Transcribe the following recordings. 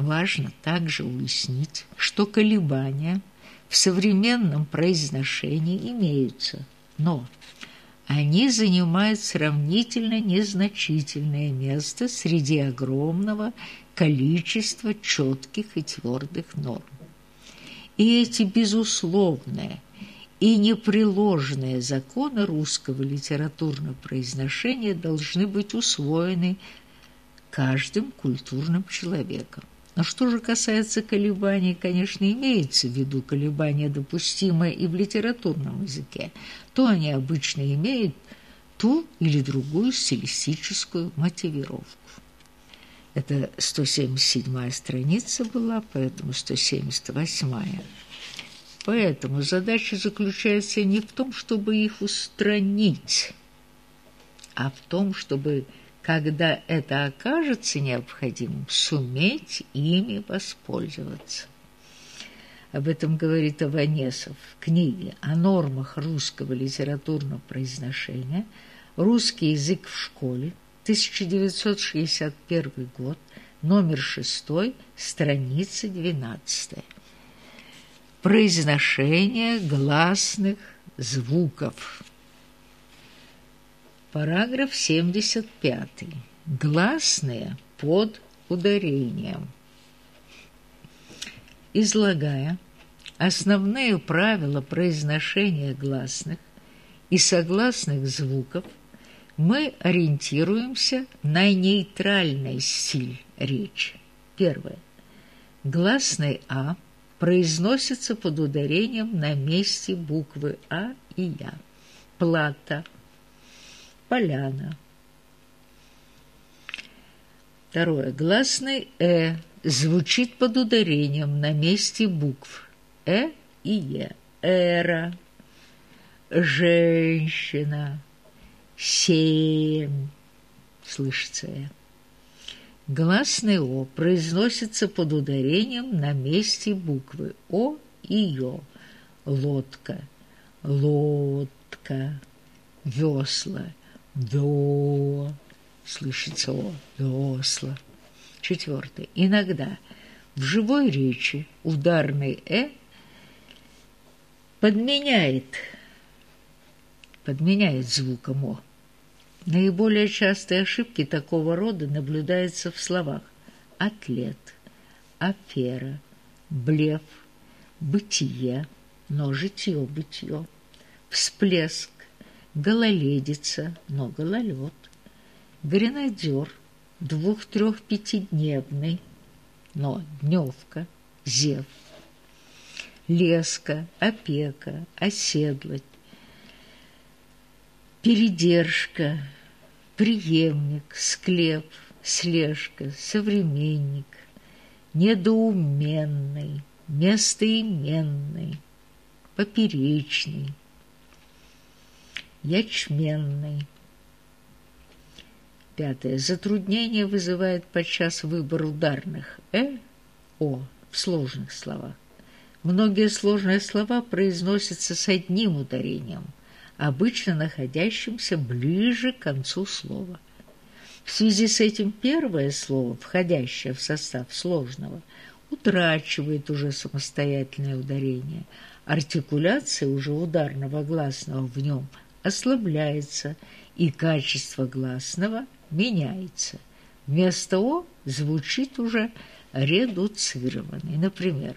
Важно также уяснить, что колебания в современном произношении имеются, но они занимают сравнительно незначительное место среди огромного количества четких и твердых норм. И эти безусловные и непреложные законы русского литературного произношения должны быть усвоены каждым культурным человеком. Но что же касается колебаний, конечно, имеется в виду колебания, допустимые и в литературном языке, то они обычно имеют ту или другую стилистическую мотивировку. Это 177 страница была, поэтому 178. -я. Поэтому задача заключается не в том, чтобы их устранить, а в том, чтобы, когда это окажется необходимым, суметь ими воспользоваться. Об этом говорит Аванесов в книге о нормах русского литературного произношения «Русский язык в школе», 1961 год, номер 6, страница 12 произношение гласных звуков. Параграф 75. Гласные под ударением. Излагая основные правила произношения гласных и согласных звуков, мы ориентируемся на нейтральный стиль речи. Первое. Гласный «а» – произносится под ударением на месте буквы А и Я. Плата, поляна. Второе. Гласный «э» звучит под ударением на месте букв «э» и «е». Эра, женщина, семь, слышится «э». Гласный «о» произносится под ударением на месте буквы «о» и «ё». Лодка, лодка, весла, до, слышится «о», весла. Четвертое. Иногда в живой речи ударный «э» подменяет, подменяет звуком «о». Наиболее частые ошибки такого рода наблюдаются в словах «атлет», «афера», «блеф», «бытие», но «житье-бытье», «всплеск», «гололедица», но «гололед», «гренадер», «двух-трех-пятидневный», но «дневка», «зев», «леска», «опека», «оседлать», передержка, преемник, склеп, слежка, современник, недоуменный, местоименный, поперечный, ячменный. Пятое. Затруднение вызывает подчас выбор ударных «э», «о» в сложных словах. Многие сложные слова произносятся с одним ударением – обычно находящимся ближе к концу слова. В связи с этим первое слово, входящее в состав сложного, утрачивает уже самостоятельное ударение. Артикуляция уже ударного гласного в нем ослабляется, и качество гласного меняется. Вместо «о» звучит уже редуцированный. Например,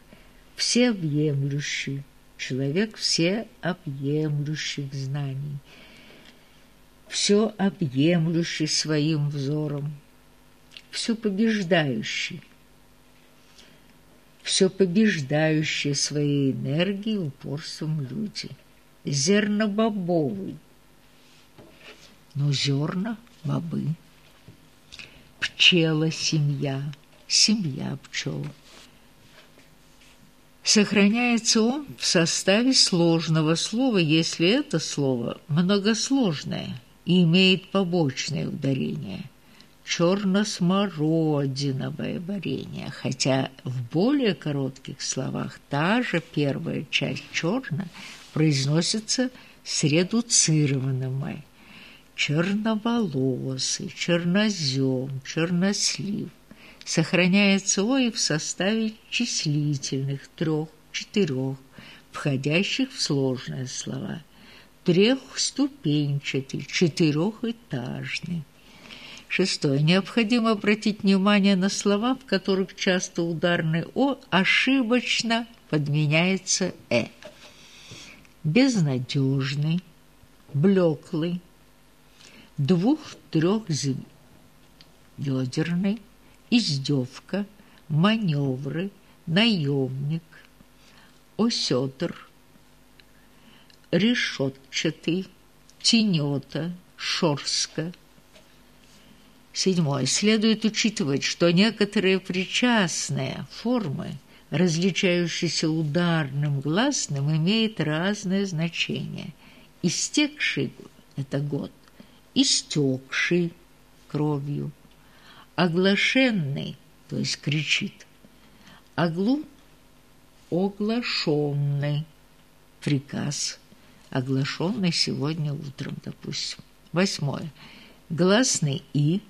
всеобъемлющий, человек всеобъемлющих знаний, все объемлющий своим взором, все побеждающий, все побеждающие своей энергией упорством люди, зернобобовый, но зерна – бобы, пчела – семья, семья пчел – Сохраняется он в составе сложного слова, если это слово многосложное и имеет побочное ударение. Черно-смородиновое варенье, хотя в более коротких словах та же первая часть «черно» произносится с редуцированным. Черноволосый, чернозем, чернослив, сохраняется «о» и в составе числительных трех-четырех, входящих в сложные слова, трехступенчатый, четырехэтажный. Шестое. Необходимо обратить внимание на слова, в которых часто ударный «о» ошибочно подменяется «э». Безнадежный, блеклый, двух-трехъедерный, издевка, маневры, наемник, осетр, решетчатый, тенета, шорска. Седьмое. Следует учитывать, что некоторые причастные формы, различающиеся ударным гласным, имеют разное значение. Истекший – это год, истекший кровью, оглашенный, то есть кричит, оглу – оглашенный, приказ, оглашенный сегодня утром, допустим. Восьмое. Гласный «и»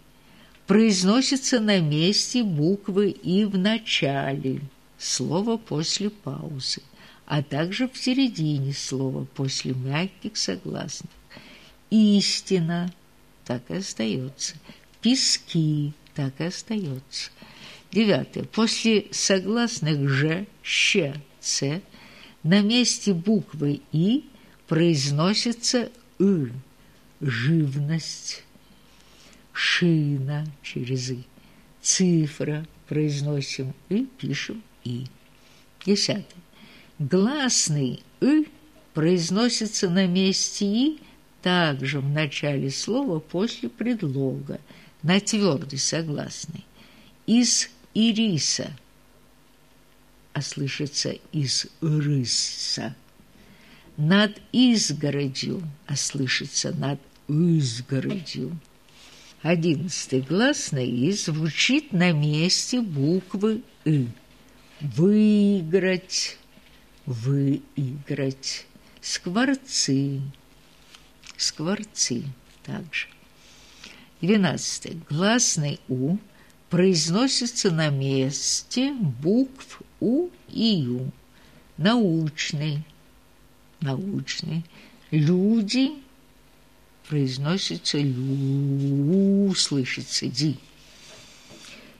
произносится на месте буквы «и» в начале слова после паузы, а также в середине слова после мягких согласных. Истина так и остается. Пески так и остается. Девятое. После согласных «ж», «щ», «ц» на месте буквы «и» произносится «ы» – живность, шина через «и», цифра произносим «и», пишем «и». Десятое. Гласный «ы» произносится на месте «и» также в начале слова после предлога, на твердый согласный. Из ириса, а слышится из рыса. Над изгородью, а слышится над изгородью. Одиннадцатый гласный «и» звучит на месте буквы «ы». Выиграть, выиграть, скворцы, скворцы также. Двенадцатый. Гласный «у» произносится на месте букв «у» и «ю». Научный, научный. Люди произносится «лю», слышится «ди».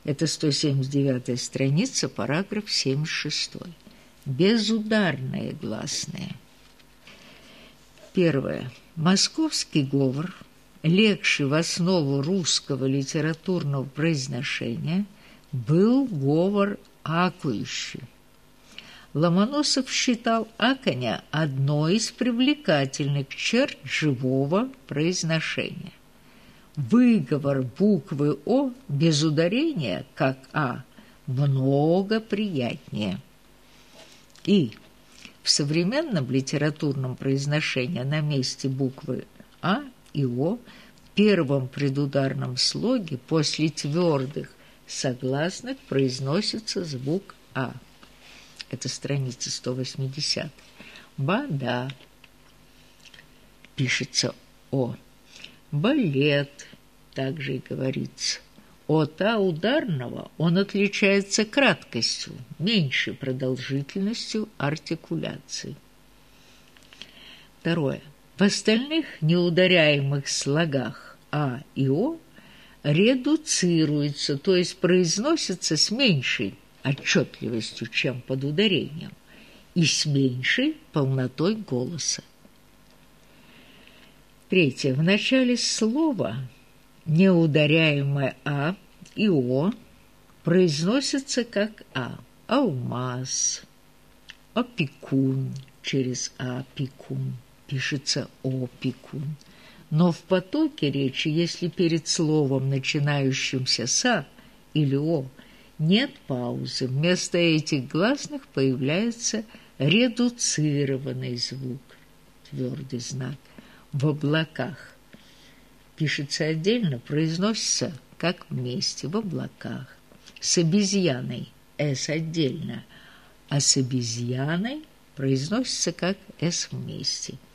Это 179 страница, параграф 76. Безударные гласные. Первое. Московский говор, легший в основу русского литературного произношения, был говор акующий. Ломоносов считал аконя одной из привлекательных черт живого произношения. Выговор буквы «о» без ударения, как «а», много приятнее. И в современном литературном произношении на месте буквы «а» и «о» в первом предударном слоге после твердых согласных произносится звук «а». Это страница 180. «Бада» пишется «о». «Балет» также и говорится – от А ударного он отличается краткостью, меньшей продолжительностью артикуляции. Второе. В остальных неударяемых слогах А и О редуцируется, то есть произносится с меньшей отчетливостью, чем под ударением, и с меньшей полнотой голоса. Третье. В начале слова неударяемое «а» и «о» произносятся как «а». Алмаз, опекун через опекун, пишется опекун. Но в потоке речи, если перед словом, начинающимся с «а» или «о», нет паузы, вместо этих гласных появляется редуцированный звук, твердый знак, в облаках пишется отдельно, произносится как вместе в облаках. С обезьяной «с» отдельно, а с обезьяной произносится как «с» вместе –